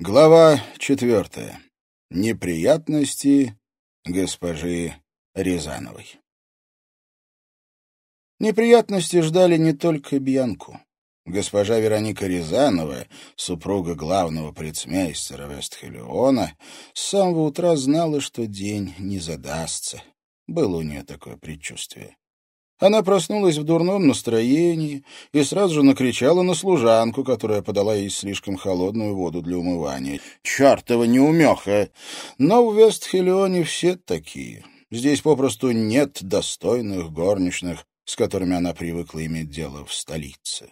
Глава четвертая. Неприятности госпожи Рязановой. Неприятности ждали не только Бьянку. Госпожа Вероника Рязанова, супруга главного предсмейстера Вестхелиона, с самого утра знала, что день не задастся. Было у нее такое предчувствие. Она проснулась в дурном настроении и сразу же накричала на служанку, которая подала ей слишком холодную воду для умывания. «Чертова неумеха!» Но в Вестхелионе все такие. Здесь попросту нет достойных горничных, с которыми она привыкла иметь дело в столице.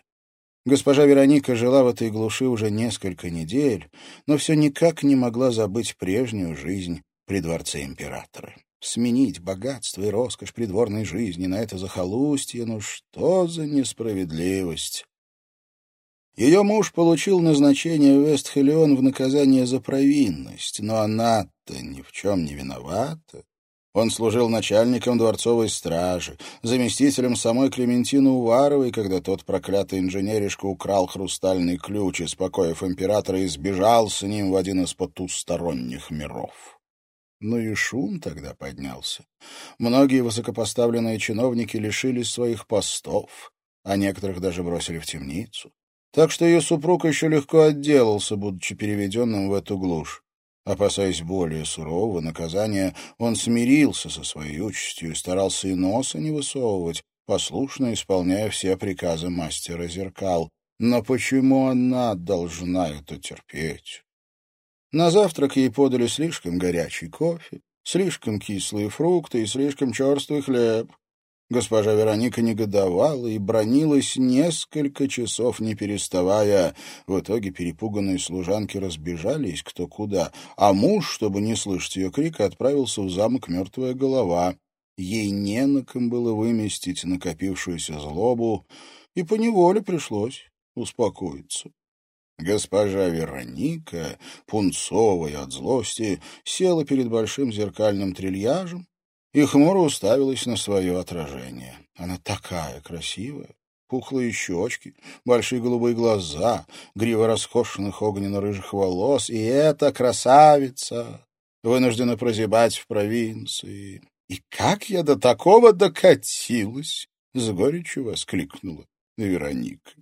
Госпожа Вероника жила в этой глуши уже несколько недель, но все никак не могла забыть прежнюю жизнь при дворце императора. Сменить богатство и роскошь придворной жизни на это захолустье, ну что за несправедливость? Ее муж получил назначение в Вестхелион в наказание за провинность, но она-то ни в чем не виновата. Он служил начальником дворцовой стражи, заместителем самой Клементины Уваровой, когда тот проклятый инженеришка украл хрустальный ключ из покоев императора и сбежал с ним в один из потусторонних миров. Ну и шум тогда поднялся. Многие высокопоставленные чиновники лишились своих постов, а некоторых даже бросили в темницу. Так что ее супруг еще легко отделался, будучи переведенным в эту глушь. Опасаясь более сурового наказания, он смирился со своей участью и старался и носа не высовывать, послушно исполняя все приказы мастера зеркал. Но почему она должна это терпеть? На завтрак ей подали слишком горячий кофе, слишком кислые фрукты и слишком черствый хлеб. Госпожа Вероника негодовала и бронилась несколько часов, не переставая. В итоге перепуганные служанки разбежались кто куда, а муж, чтобы не слышать ее крика, отправился в замок «Мертвая голова». Ей не на ком было выместить накопившуюся злобу, и поневоле пришлось успокоиться. Госпожа Вероника, пунцовая от злости, села перед большим зеркальным трильяжем и хмуро уставилась на свое отражение. Она такая красивая, пухлые щечки, большие голубые глаза, грива роскошных огненно-рыжих волос, и эта красавица вынуждена прозябать в провинции. «И как я до такого докатилась?» — с горечью воскликнула Вероника.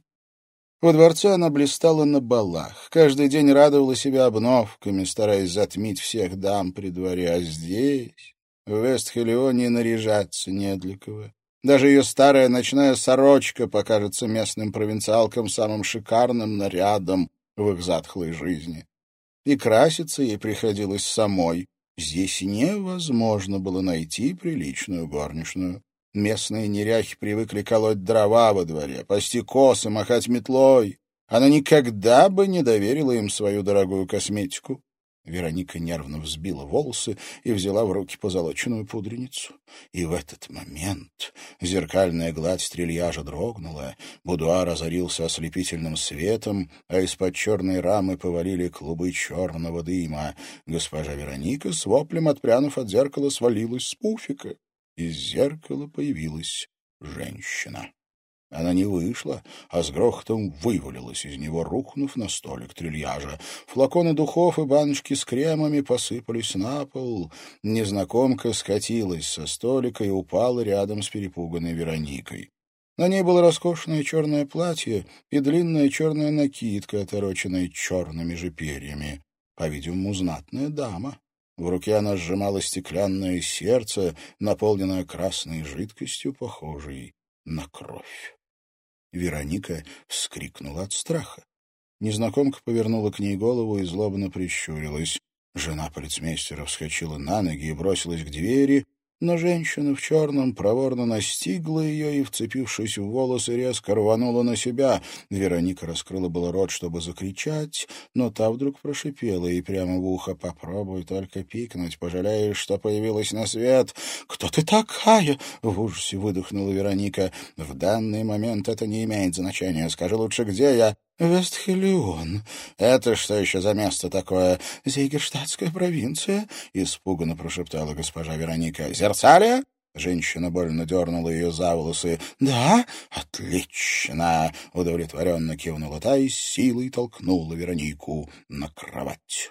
Во дворце она блистала на балах, каждый день радовала себя обновками, стараясь затмить всех дам при дворе, а здесь, в Вестхелионе, наряжаться не для кого. Даже ее старая ночная сорочка покажется местным провинциалкам самым шикарным нарядом в их затхлой жизни. И краситься ей приходилось самой. Здесь невозможно было найти приличную горничную. Местные неряхи привыкли колоть дрова во дворе, пасти косы, махать метлой. Она никогда бы не доверила им свою дорогую косметику. Вероника нервно взбила волосы и взяла в руки позолоченную пудреницу. И в этот момент зеркальная гладь стрельяжа дрогнула, будуар озарился ослепительным светом, а из-под черной рамы повалили клубы черного дыма. Госпожа Вероника с воплем, отпрянув от зеркала, свалилась с пуфика. Из зеркала появилась женщина. Она не вышла, а с грохотом вывалилась из него, рухнув на столик трильяжа. Флаконы духов и баночки с кремами посыпались на пол. Незнакомка скатилась со столика и упала рядом с перепуганной Вероникой. На ней было роскошное черное платье и длинная черная накидка, отороченная черными же перьями. По-видимому, знатная дама. В руке она сжимала стеклянное сердце, наполненное красной жидкостью, похожей на кровь. Вероника вскрикнула от страха. Незнакомка повернула к ней голову и злобно прищурилась. Жена полицмейстера вскочила на ноги и бросилась к двери, но женщина в черном проворно настигла ее и, вцепившись в волосы, резко рванула на себя. Вероника раскрыла было рот, чтобы закричать, но та вдруг прошипела и прямо в ухо «Попробуй только пикнуть, пожалеешь, что появилась на свет». «Кто ты такая?» — в ужасе выдохнула Вероника. «В данный момент это не имеет значения. Скажи лучше, где я?» «Вестхелион. Это что еще за место такое? Зейгерштадтская провинция?» — испуганно прошептала госпожа Вероника. «Зерцалия?» Женщина больно дернула ее за волосы. «Да? Отлично!» — удовлетворенно кивнула та и силой толкнула Веронику на кровать.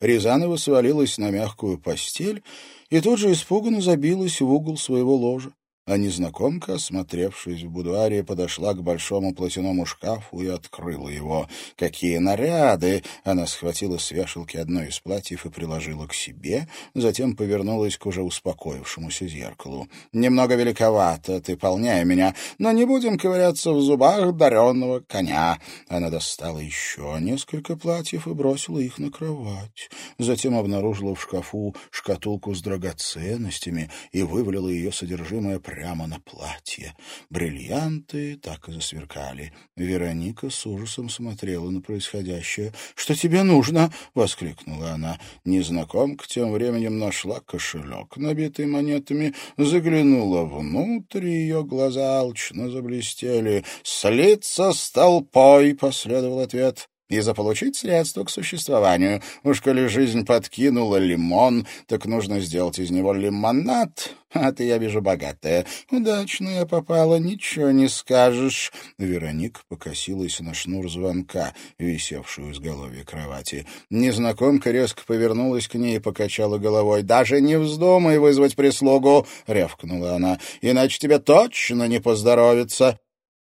Рязанова свалилась на мягкую постель и тут же испуганно забилась в угол своего ложа а незнакомка, осмотревшись в будуаре, подошла к большому платяному шкафу и открыла его. «Какие наряды!» Она схватила с вешалки одно из платьев и приложила к себе, затем повернулась к уже успокоившемуся зеркалу. «Немного великовато, ты полнее меня, но не будем ковыряться в зубах даренного коня». Она достала еще несколько платьев и бросила их на кровать. Затем обнаружила в шкафу шкатулку с драгоценностями и вывалила ее содержимое на платье. Бриллианты так и засверкали. Вероника с ужасом смотрела на происходящее. «Что тебе нужно?» — воскликнула она. Незнакомка тем временем нашла кошелек, набитый монетами, заглянула внутрь, ее глаза алчно заблестели. «Слиться с толпой!» — последовал ответ и заполучить средства к существованию. Уж коли жизнь подкинула лимон, так нужно сделать из него лимонад. А ты, я вижу, богатая. Удачно я попала, ничего не скажешь. Вероника покосилась на шнур звонка, висевшую с головы кровати. Незнакомка резко повернулась к ней и покачала головой. «Даже не вздумай вызвать прислугу!» — рявкнула она. «Иначе тебе точно не поздоровится!»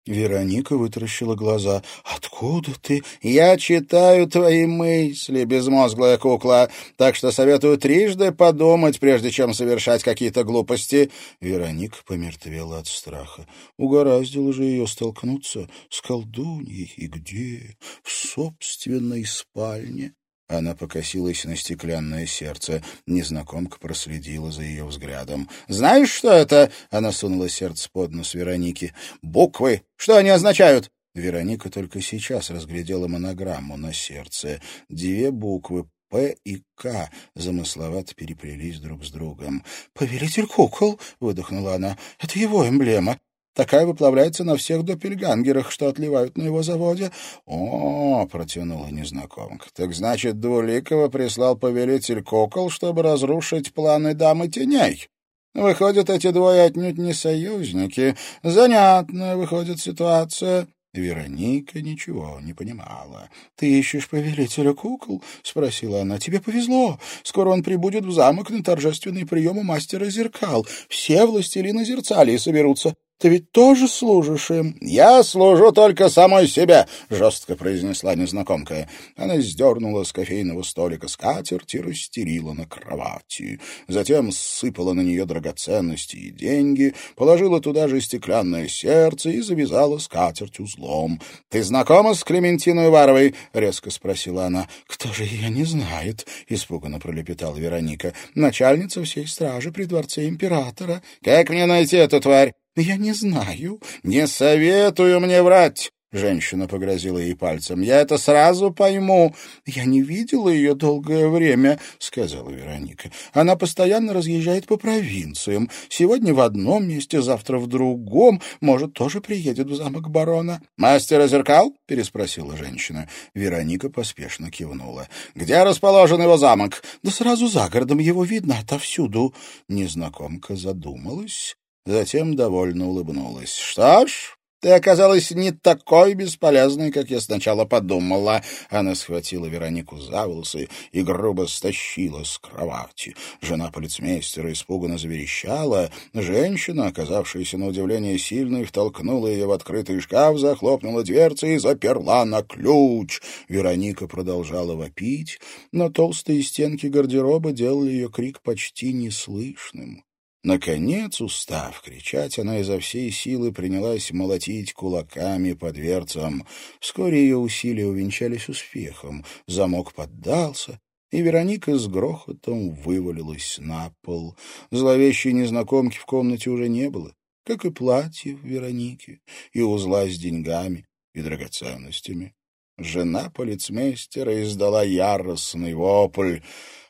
Вероника вытаращила глаза. «Откуда ты?» «Я читаю твои мысли, безмозглая кукла, так что советую трижды подумать, прежде чем совершать какие-то глупости». Вероника помертвела от страха. Угораздило же ее столкнуться с колдуньей. И где? В собственной спальне. Она покосилась на стеклянное сердце. Незнакомка проследила за ее взглядом. «Знаешь, что это?» — она сунула сердце под нос Вероники. «Буквы. Что они означают?» Вероника только сейчас разглядела монограмму на сердце. Две буквы П и К замысловато переплелись друг с другом. «Повелитель кукол!» — выдохнула она. «Это его эмблема. Такая выплавляется на всех доппельгангерах, что отливают на его заводе. — О, — протянула незнакомка, — так значит, Двуликова прислал повелитель кукол, чтобы разрушить планы дамы теней. Выходят, эти двое отнюдь не союзники. Занятная выходит ситуация. Вероника ничего не понимала. — Ты ищешь повелителя кукол? — спросила она. — Тебе повезло. Скоро он прибудет в замок на торжественный прием у мастера зеркал. Все властелины зерцалии соберутся. Ты ведь тоже служишь им? — Я служу только самой себе, — жестко произнесла незнакомка. Она сдернула с кофейного столика скатерть и растерила на кровати. Затем сыпала на нее драгоценности и деньги, положила туда же стеклянное сердце и завязала скатерть узлом. — Ты знакома с Клементиной Варовой? — резко спросила она. — Кто же ее не знает? — испуганно пролепетала Вероника. — Начальница всей стражи при дворце императора. — Как мне найти эту тварь? «Я не знаю. Не советую мне врать!» Женщина погрозила ей пальцем. «Я это сразу пойму. Я не видела ее долгое время», — сказала Вероника. «Она постоянно разъезжает по провинциям. Сегодня в одном месте, завтра в другом. Может, тоже приедет в замок барона». «Мастера зеркал?» — переспросила женщина. Вероника поспешно кивнула. «Где расположен его замок?» «Да сразу за городом его видно отовсюду». Незнакомка задумалась Затем довольно улыбнулась. «Что ж, ты оказалась не такой бесполезной, как я сначала подумала. Она схватила Веронику за волосы и грубо стащила с кровати. Жена полицмейстера испуганно заверещала. Женщина, оказавшаяся на удивление сильной, втолкнула ее в открытый шкаф, захлопнула дверцы и заперла на ключ. Вероника продолжала вопить, но толстые стенки гардероба делали ее крик почти неслышным. Наконец, устав кричать, она изо всей силы принялась молотить кулаками по дверцам. Вскоре ее усилия увенчались успехом. Замок поддался, и Вероника с грохотом вывалилась на пол. Зловещей незнакомки в комнате уже не было, как и платье в Веронике, и узла с деньгами и драгоценностями. Жена полицмейстера издала яростный вопль.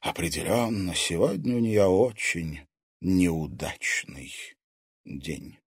Определенно, сегодня у нее очень неудачный день.